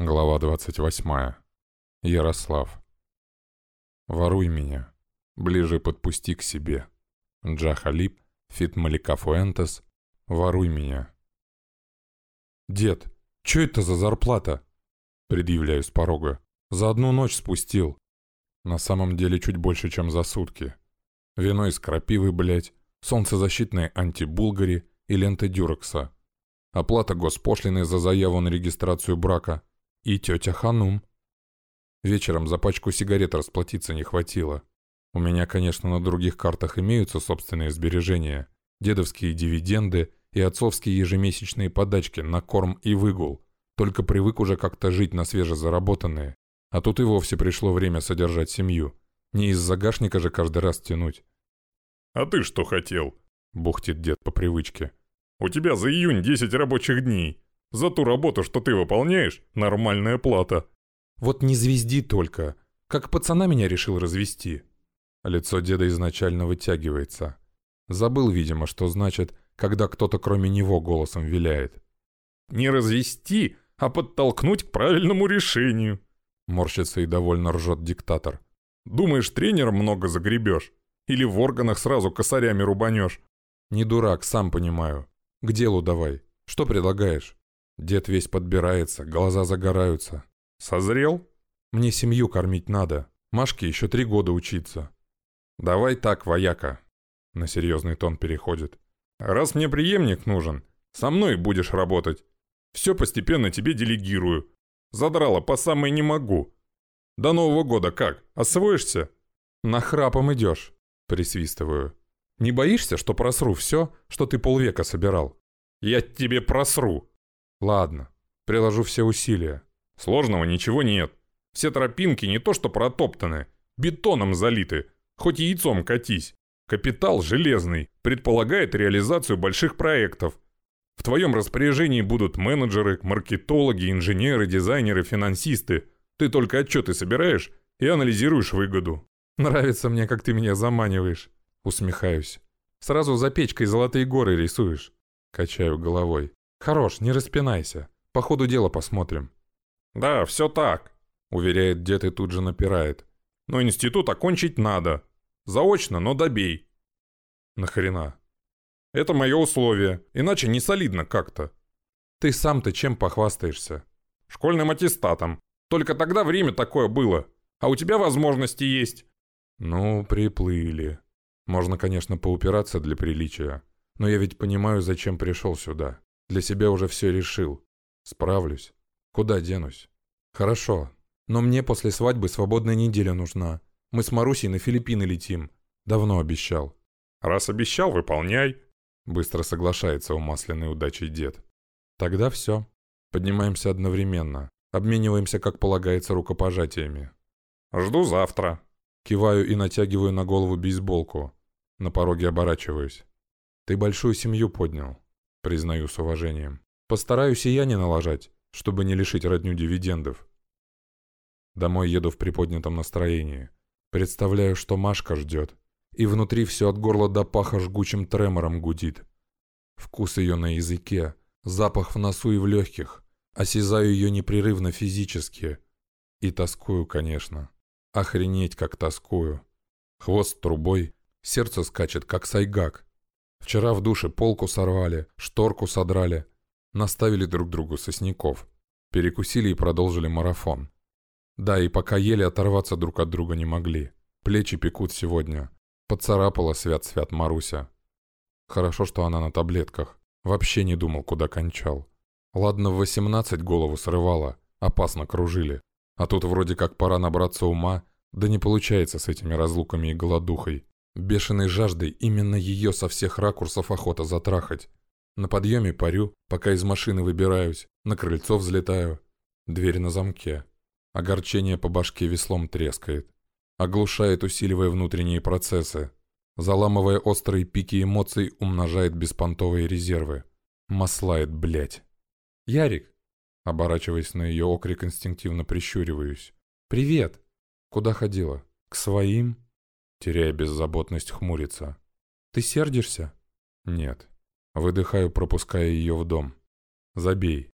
Глава 28. Ярослав. Воруй меня. Ближе подпусти к себе. Джахалип, Фит Малика Фуэнтес. Воруй меня. «Дед, что это за зарплата?» Предъявляю с порога. «За одну ночь спустил». На самом деле чуть больше, чем за сутки. Вино из крапивы, блять, солнцезащитные антибулгари и лента дюрекса. Оплата госпошлины за заяву на регистрацию брака – и тетя Ханум. Вечером за пачку сигарет расплатиться не хватило. У меня, конечно, на других картах имеются собственные сбережения, дедовские дивиденды и отцовские ежемесячные подачки на корм и выгул. Только привык уже как-то жить на свежезаработанные. А тут и вовсе пришло время содержать семью. Не из загашника же каждый раз тянуть. «А ты что хотел?» — бухтит дед по привычке. «У тебя за июнь 10 рабочих дней. За ту работу, что ты выполняешь, нормальная плата». «Вот не звезди только. Как пацана меня решил развести». Лицо деда изначально вытягивается. Забыл, видимо, что значит, когда кто-то кроме него голосом виляет. «Не развести, а подтолкнуть к правильному решению», — морщится и довольно ржет диктатор. «Думаешь, тренером много загребешь? Или в органах сразу косарями рубанешь?» «Не дурак, сам понимаю. К делу давай. Что предлагаешь?» Дед весь подбирается, глаза загораются. «Созрел?» «Мне семью кормить надо. Машке еще три года учиться». «Давай так, вояка». На серьезный тон переходит. «Раз мне преемник нужен, со мной будешь работать. Все постепенно тебе делегирую. Задрала по самой не могу. До Нового года как, освоишься?» «Нахрапом идешь», — присвистываю. «Не боишься, что просру все, что ты полвека собирал?» «Я тебе просру», Ладно, приложу все усилия. Сложного ничего нет. Все тропинки не то что протоптаны, бетоном залиты, хоть яйцом катись. Капитал железный, предполагает реализацию больших проектов. В твоем распоряжении будут менеджеры, маркетологи, инженеры, дизайнеры, финансисты. Ты только отчеты собираешь и анализируешь выгоду. Нравится мне, как ты меня заманиваешь. Усмехаюсь. Сразу за печкой золотые горы рисуешь. Качаю головой. «Хорош, не распинайся. По ходу дела посмотрим». «Да, все так», — уверяет дед и тут же напирает. «Но институт окончить надо. Заочно, но добей». «Нахрена?» «Это мое условие, иначе не солидно как-то». «Ты сам-то чем похвастаешься?» «Школьным аттестатом. Только тогда время такое было. А у тебя возможности есть». «Ну, приплыли. Можно, конечно, поупираться для приличия. Но я ведь понимаю, зачем пришел сюда. Для себя уже все решил. Справлюсь. Куда денусь? Хорошо. Но мне после свадьбы свободная неделя нужна. Мы с Марусей на Филиппины летим. Давно обещал. Раз обещал, выполняй. Быстро соглашается умасленной удачей дед. Тогда все. Поднимаемся одновременно. Обмениваемся, как полагается, рукопожатиями. Жду завтра. Киваю и натягиваю на голову бейсболку. На пороге оборачиваюсь. Ты большую семью поднял признаю с уважением. Постараюсь и я не налажать, чтобы не лишить родню дивидендов. Домой еду в приподнятом настроении. Представляю, что Машка ждет. И внутри все от горла до паха жгучим тремором гудит. Вкус ее на языке, запах в носу и в легких. Осязаю ее непрерывно физически. И тоскую, конечно. Охренеть, как тоскую. Хвост трубой, сердце скачет, как сайгак. Вчера в душе полку сорвали, шторку содрали. Наставили друг другу сосняков. Перекусили и продолжили марафон. Да, и пока еле оторваться друг от друга не могли. Плечи пекут сегодня. Поцарапала свят-свят Маруся. Хорошо, что она на таблетках. Вообще не думал, куда кончал. Ладно, в 18 голову срывала, опасно кружили. А тут вроде как пора набраться ума, да не получается с этими разлуками и голодухой. Бешеной жаждой именно ее со всех ракурсов охота затрахать. На подъеме парю, пока из машины выбираюсь, на крыльцо взлетаю. Дверь на замке. Огорчение по башке веслом трескает. Оглушает, усиливая внутренние процессы. Заламывая острые пики эмоций, умножает беспонтовые резервы. Маслает, блять. «Ярик!» Оборачиваясь на ее окрик, инстинктивно прищуриваюсь. «Привет!» «Куда ходила?» «К своим?» Теряя беззаботность, хмурится. «Ты сердишься?» «Нет». Выдыхаю, пропуская ее в дом. «Забей».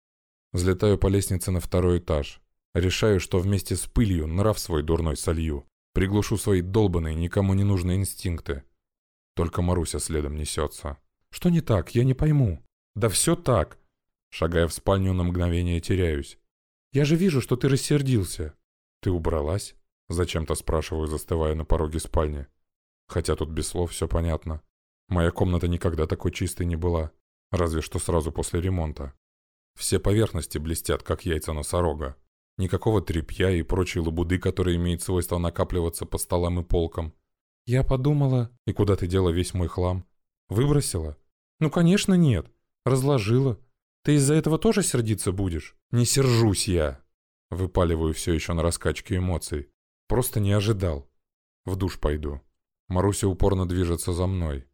Взлетаю по лестнице на второй этаж. Решаю, что вместе с пылью нрав свой дурной солью. Приглушу свои долбанные, никому не нужные инстинкты. Только Маруся следом несется. «Что не так? Я не пойму». «Да все так!» Шагая в спальню, на мгновение теряюсь. «Я же вижу, что ты рассердился». «Ты убралась?» Зачем-то спрашиваю, застывая на пороге спальни. Хотя тут без слов все понятно. Моя комната никогда такой чистой не была. Разве что сразу после ремонта. Все поверхности блестят, как яйца носорога. Никакого тряпья и прочей лабуды, которые имеют свойство накапливаться по столам и полкам. Я подумала, и куда ты дела весь мой хлам? Выбросила? Ну, конечно, нет. Разложила. Ты из-за этого тоже сердиться будешь? Не сержусь я. Выпаливаю все еще на раскачке эмоций. Просто не ожидал. В душ пойду. Маруся упорно движется за мной.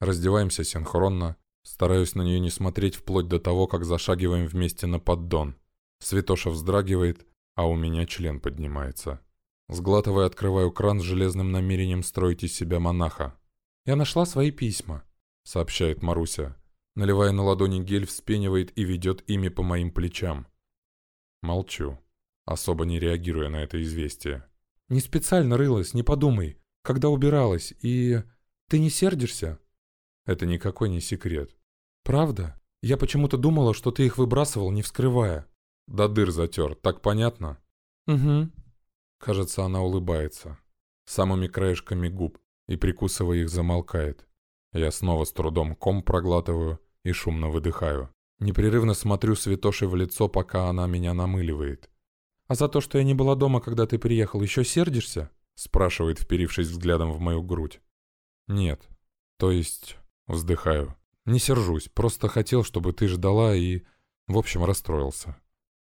Раздеваемся синхронно. Стараюсь на нее не смотреть вплоть до того, как зашагиваем вместе на поддон. Святоша вздрагивает, а у меня член поднимается. Сглатывая, открываю кран с железным намерением строить из себя монаха. «Я нашла свои письма», — сообщает Маруся. Наливая на ладони гель, вспенивает и ведет ими по моим плечам. Молчу, особо не реагируя на это известие. «Не специально рылась, не подумай. Когда убиралась, и... Ты не сердишься?» «Это никакой не секрет». «Правда? Я почему-то думала, что ты их выбрасывал, не вскрывая». Да дыр затер, так понятно? Угу. Кажется, она улыбается. Самыми краешками губ и, прикусывая их, замолкает. Я снова с трудом ком проглатываю и шумно выдыхаю. Непрерывно смотрю Святоши в лицо, пока она меня намыливает. «А за то, что я не была дома, когда ты приехал, еще сердишься?» спрашивает, вперившись взглядом в мою грудь. «Нет. То есть...» Вздыхаю. «Не сержусь, просто хотел, чтобы ты ждала и...» В общем, расстроился.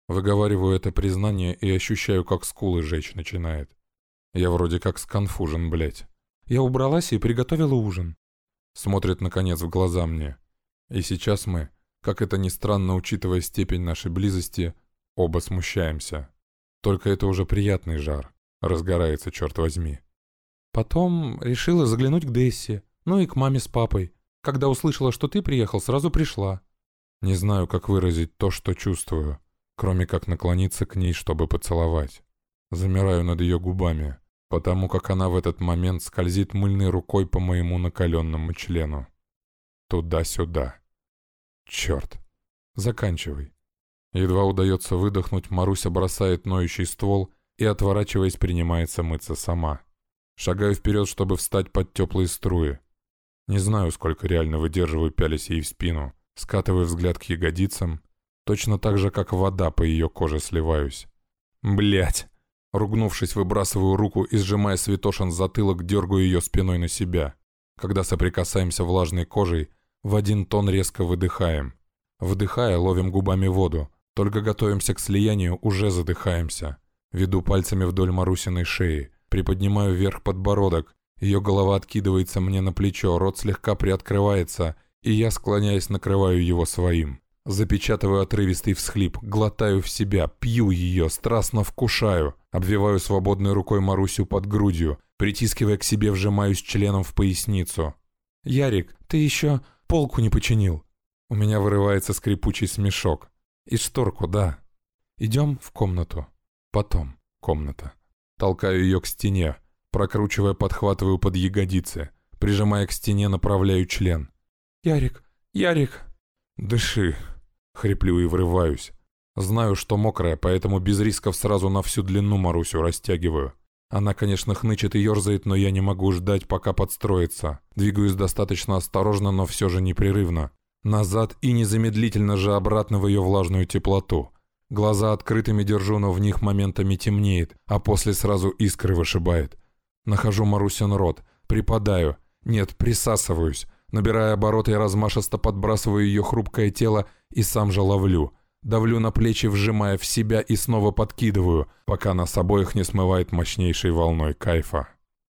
Выговариваю это признание и ощущаю, как скулы жечь начинает. Я вроде как сконфужен, блядь. Я убралась и приготовила ужин. Смотрит, наконец, в глаза мне. И сейчас мы, как это ни странно, учитывая степень нашей близости, оба смущаемся. Только это уже приятный жар. Разгорается, черт возьми. Потом решила заглянуть к Дессе, ну и к маме с папой. Когда услышала, что ты приехал, сразу пришла. Не знаю, как выразить то, что чувствую кроме как наклониться к ней, чтобы поцеловать. Замираю над ее губами, потому как она в этот момент скользит мыльной рукой по моему накаленному члену. Туда-сюда. Черт. Заканчивай. Едва удается выдохнуть, Маруся бросает ноющий ствол и, отворачиваясь, принимается мыться сама. Шагаю вперед, чтобы встать под теплые струи. Не знаю, сколько реально выдерживаю, пялясь ей в спину. Скатываю взгляд к ягодицам Точно так же, как вода по ее коже сливаюсь. Блять! Ругнувшись, выбрасываю руку и, сжимая Святошин затылок, дергаю ее спиной на себя. Когда соприкасаемся влажной кожей, в один тон резко выдыхаем. Вдыхая, ловим губами воду. Только готовимся к слиянию, уже задыхаемся. Веду пальцами вдоль Марусиной шеи. Приподнимаю вверх подбородок. Ее голова откидывается мне на плечо, рот слегка приоткрывается, и я, склоняясь, накрываю его своим. Запечатываю отрывистый всхлип, глотаю в себя, пью ее, страстно вкушаю. Обвиваю свободной рукой Марусю под грудью, притискивая к себе, вжимаюсь членом в поясницу. «Ярик, ты еще полку не починил». У меня вырывается скрипучий смешок. «И шторку, да. Идем в комнату. Потом комната». Толкаю ее к стене, прокручивая, подхватываю под ягодицы. Прижимая к стене, направляю член. «Ярик, Ярик!» «Дыши!» Хриплю и врываюсь. Знаю, что мокрая, поэтому без рисков сразу на всю длину Марусю растягиваю. Она, конечно, хнычет и ерзает, но я не могу ждать, пока подстроится. Двигаюсь достаточно осторожно, но все же непрерывно. Назад и незамедлительно же обратно в ее влажную теплоту. Глаза открытыми держу, но в них моментами темнеет, а после сразу искры вышибает. Нахожу Марусин рот, припадаю. Нет, присасываюсь. Набирая обороты, я размашисто подбрасываю ее хрупкое тело и сам же ловлю. Давлю на плечи, вжимая в себя и снова подкидываю, пока нас обоих не смывает мощнейшей волной кайфа.